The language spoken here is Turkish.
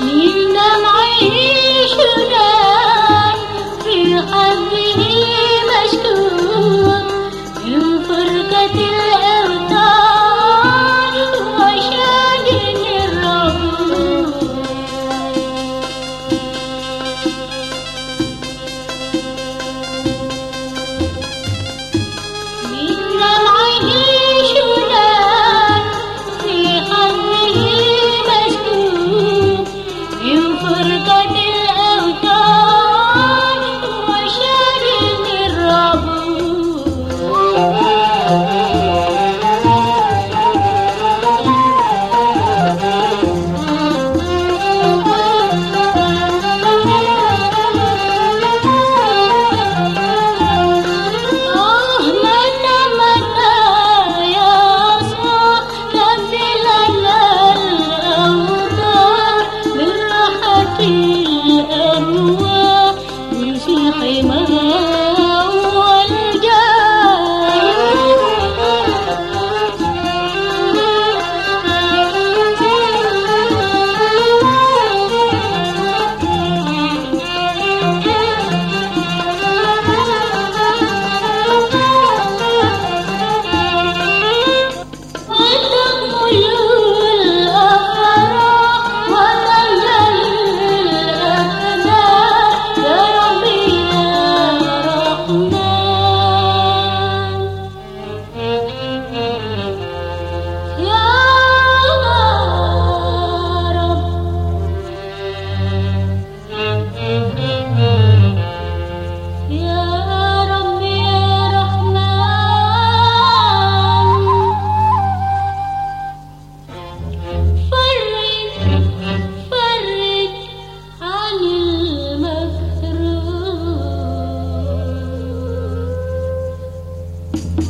Minnen ayşüne you